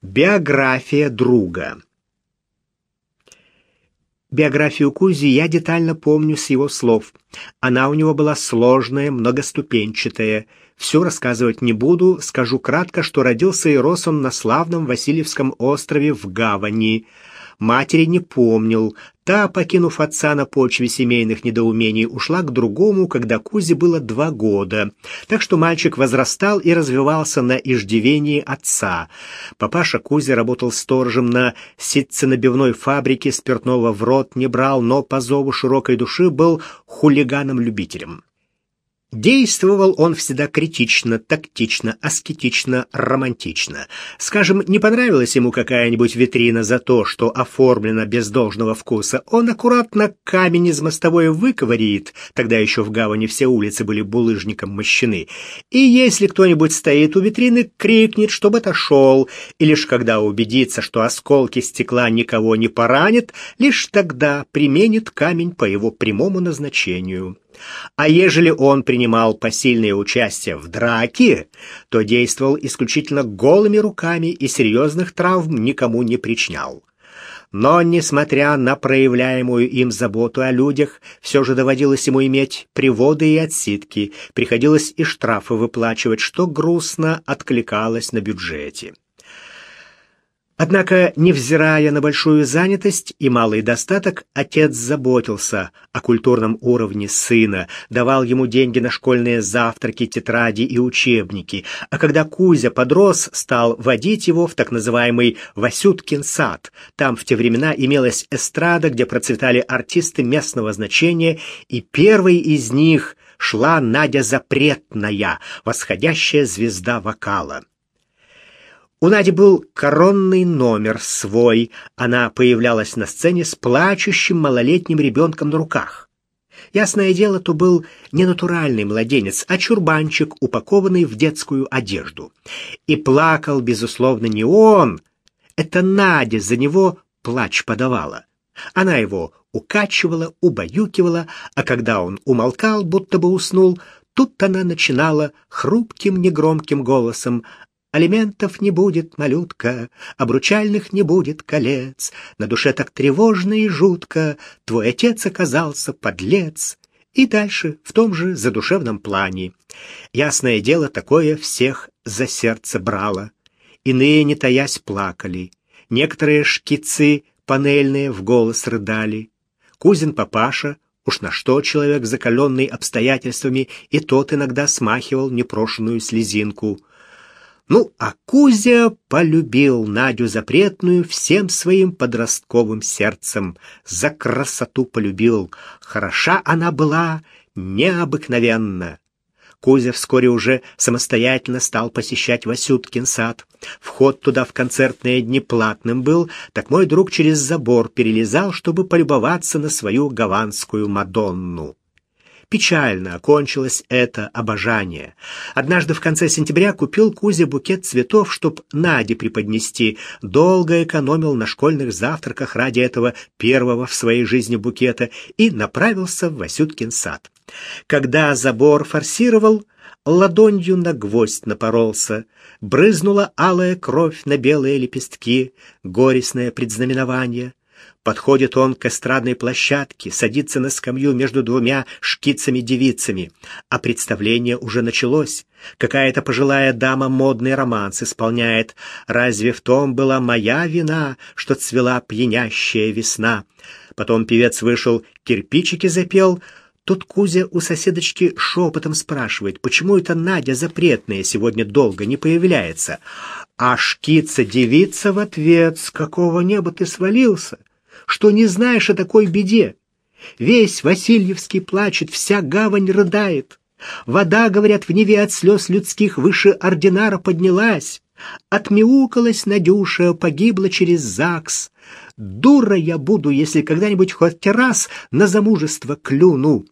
Биография друга. Биографию Кузи я детально помню с его слов. Она у него была сложная, многоступенчатая. Все рассказывать не буду, скажу кратко, что родился и рос он на славном Васильевском острове в Гавани – Матери не помнил. Та, покинув отца на почве семейных недоумений, ушла к другому, когда Кузе было два года. Так что мальчик возрастал и развивался на иждивении отца. Папаша Кузи работал сторожем на ситценабивной фабрике, спиртного в рот не брал, но по зову широкой души был хулиганом-любителем. Действовал он всегда критично, тактично, аскетично, романтично. Скажем, не понравилась ему какая-нибудь витрина за то, что оформлена без должного вкуса, он аккуратно камень из мостовой выковыряет, тогда еще в гавани все улицы были булыжником мощены, и если кто-нибудь стоит у витрины, крикнет, чтобы отошел, и лишь когда убедится, что осколки стекла никого не поранят, лишь тогда применит камень по его прямому назначению. А ежели он принимал посильное участие в драке, то действовал исключительно голыми руками и серьезных травм никому не причинял. Но, несмотря на проявляемую им заботу о людях, все же доводилось ему иметь приводы и отсидки, приходилось и штрафы выплачивать, что грустно откликалось на бюджете. Однако, невзирая на большую занятость и малый достаток, отец заботился о культурном уровне сына, давал ему деньги на школьные завтраки, тетради и учебники. А когда Кузя подрос, стал водить его в так называемый Васюткин сад. Там в те времена имелась эстрада, где процветали артисты местного значения, и первый из них шла Надя Запретная, восходящая звезда вокала. У Нади был коронный номер свой. Она появлялась на сцене с плачущим малолетним ребенком на руках. Ясное дело, то был не натуральный младенец, а чурбанчик, упакованный в детскую одежду. И плакал, безусловно, не он. Это Надя за него плач подавала. Она его укачивала, убаюкивала, а когда он умолкал, будто бы уснул, тут она начинала хрупким негромким голосом Алиментов не будет, малютка, обручальных не будет колец. На душе так тревожно и жутко, твой отец оказался подлец. И дальше, в том же задушевном плане. Ясное дело, такое всех за сердце брало. Иные, не таясь, плакали. Некоторые шкицы панельные в голос рыдали. Кузин папаша, уж на что человек, закаленный обстоятельствами, и тот иногда смахивал непрошенную слезинку — ну, а Кузя полюбил Надю Запретную всем своим подростковым сердцем. За красоту полюбил. Хороша она была необыкновенно. Кузя вскоре уже самостоятельно стал посещать Васюткин сад. Вход туда в концертные дни платным был, так мой друг через забор перелезал, чтобы полюбоваться на свою гаванскую Мадонну. Печально окончилось это обожание. Однажды в конце сентября купил Кузе букет цветов, чтоб Наде преподнести. Долго экономил на школьных завтраках ради этого первого в своей жизни букета и направился в Васюткин сад. Когда забор форсировал, ладонью на гвоздь напоролся, брызнула алая кровь на белые лепестки, горестное предзнаменование. Подходит он к эстрадной площадке, садится на скамью между двумя шкицами-девицами. А представление уже началось. Какая-то пожилая дама модный романс исполняет. «Разве в том была моя вина, что цвела пьянящая весна?» Потом певец вышел, кирпичики запел. Тут Кузя у соседочки шепотом спрашивает, почему это Надя запретная сегодня долго не появляется. А шкица-девица в ответ, с какого неба ты свалился? Что не знаешь о такой беде. Весь Васильевский плачет, вся гавань рыдает. Вода, говорят, в Неве от слез людских выше ординара поднялась. Отмяукалась Надюша, погибла через ЗАГС. Дура я буду, если когда-нибудь хоть раз на замужество клюну.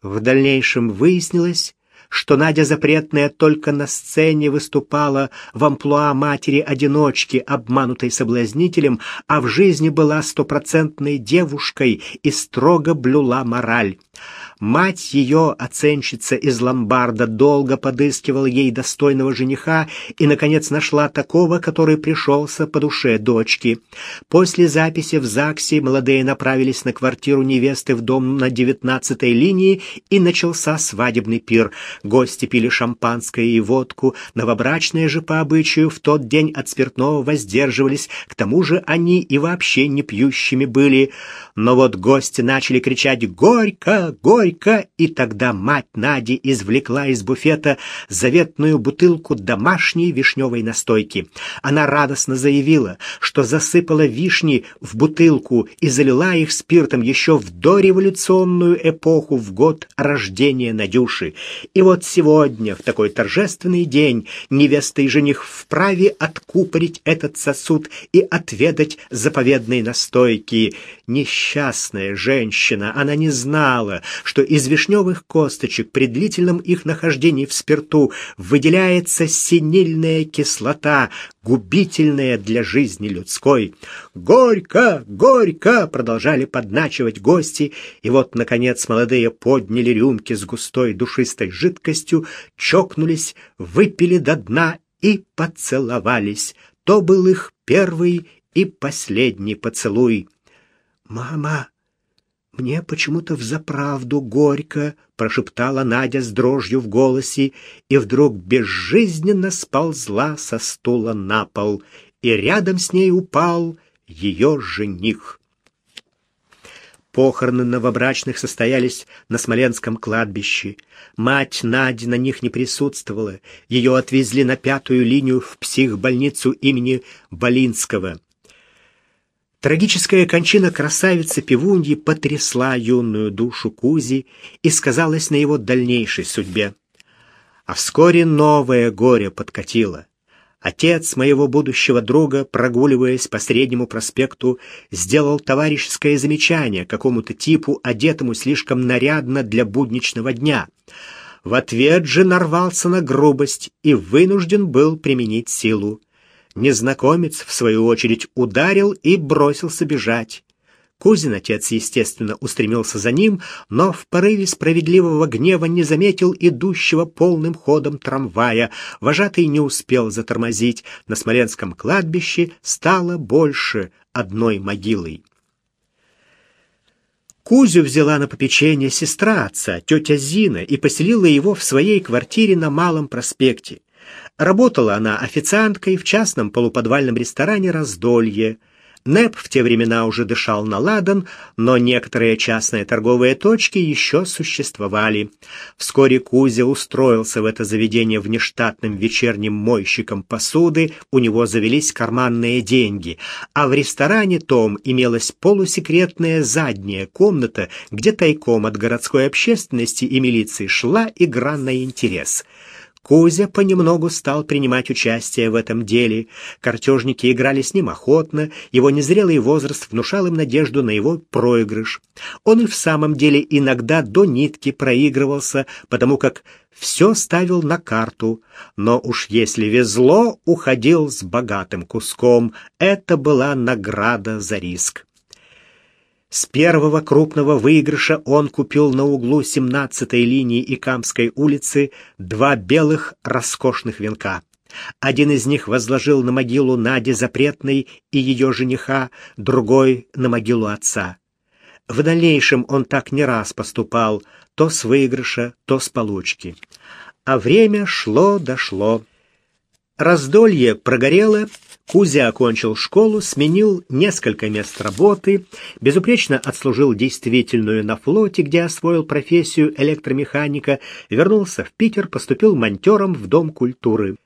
В дальнейшем выяснилось, что Надя Запретная только на сцене выступала в амплуа матери-одиночки, обманутой соблазнителем, а в жизни была стопроцентной девушкой и строго блюла мораль. Мать ее, оценщица из ломбарда, долго подыскивала ей достойного жениха и, наконец, нашла такого, который пришелся по душе дочки. После записи в ЗАГСе молодые направились на квартиру невесты в дом на девятнадцатой линии и начался свадебный пир. Гости пили шампанское и водку, новобрачные же по обычаю в тот день от спиртного воздерживались, к тому же они и вообще не пьющими были. Но вот гости начали кричать «Горько! Горько!» И тогда мать Нади извлекла из буфета заветную бутылку домашней вишневой настойки. Она радостно заявила, что засыпала вишни в бутылку и залила их спиртом еще в дореволюционную эпоху, в год рождения Надюши. И вот сегодня, в такой торжественный день, невеста и жених вправе откупорить этот сосуд и отведать заповедной настойки. Несчастная женщина, она не знала, что из вишневых косточек при длительном их нахождении в спирту выделяется синильная кислота, губительная для жизни людской. «Горько! Горько!» — продолжали подначивать гости, и вот, наконец, молодые подняли рюмки с густой душистой жидкостью, чокнулись, выпили до дна и поцеловались. То был их первый и последний поцелуй. «Мама, мне почему-то взаправду горько», — прошептала Надя с дрожью в голосе, и вдруг безжизненно сползла со стула на пол, и рядом с ней упал ее жених. Похороны новобрачных состоялись на Смоленском кладбище. Мать Нади на них не присутствовала. Ее отвезли на пятую линию в психбольницу имени Болинского. Трагическая кончина красавицы Пивуньи потрясла юную душу Кузи и сказалась на его дальнейшей судьбе. А вскоре новое горе подкатило. Отец моего будущего друга, прогуливаясь по Среднему проспекту, сделал товарищеское замечание какому-то типу, одетому слишком нарядно для будничного дня. В ответ же нарвался на грубость и вынужден был применить силу. Незнакомец, в свою очередь, ударил и бросился бежать. Кузин отец, естественно, устремился за ним, но в порыве справедливого гнева не заметил идущего полным ходом трамвая. Вожатый не успел затормозить. На Смоленском кладбище стало больше одной могилой. Кузю взяла на попечение сестра отца, тетя Зина, и поселила его в своей квартире на Малом проспекте. Работала она официанткой в частном полуподвальном ресторане «Раздолье». НЭП в те времена уже дышал на ладан, но некоторые частные торговые точки еще существовали. Вскоре Кузя устроился в это заведение внештатным вечерним мойщиком посуды, у него завелись карманные деньги, а в ресторане том имелась полусекретная задняя комната, где тайком от городской общественности и милиции шла игра на интерес — Кузя понемногу стал принимать участие в этом деле. Картежники играли с ним охотно, его незрелый возраст внушал им надежду на его проигрыш. Он и в самом деле иногда до нитки проигрывался, потому как все ставил на карту, но уж если везло, уходил с богатым куском. Это была награда за риск. С первого крупного выигрыша он купил на углу 17-й линии Икамской улицы два белых роскошных венка. Один из них возложил на могилу Нади Запретной и ее жениха, другой — на могилу отца. В дальнейшем он так не раз поступал, то с выигрыша, то с получки. А время шло-дошло. Раздолье прогорело, Кузя окончил школу, сменил несколько мест работы, безупречно отслужил действительную на флоте, где освоил профессию электромеханика, вернулся в Питер, поступил монтером в Дом культуры.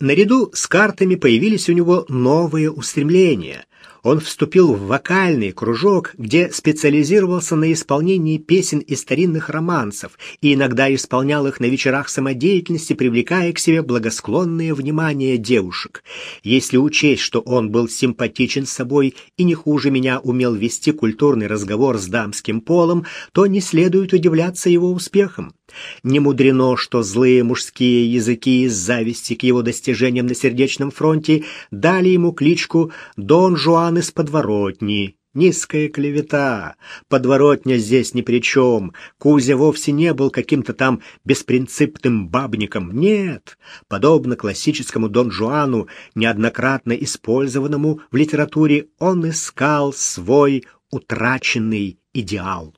Наряду с картами появились у него новые устремления он вступил в вокальный кружок, где специализировался на исполнении песен из старинных романсов и иногда исполнял их на вечерах самодеятельности, привлекая к себе благосклонное внимание девушек. Если учесть, что он был симпатичен собой и не хуже меня умел вести культурный разговор с дамским полом, то не следует удивляться его успехам. Не мудрено, что злые мужские языки из зависти к его достижениям на сердечном фронте дали ему кличку «Дон Жуан из подворотни». Низкая клевета. Подворотня здесь ни при чем. Кузя вовсе не был каким-то там беспринципным бабником. Нет. Подобно классическому Дон Жуану, неоднократно использованному в литературе, он искал свой утраченный идеал.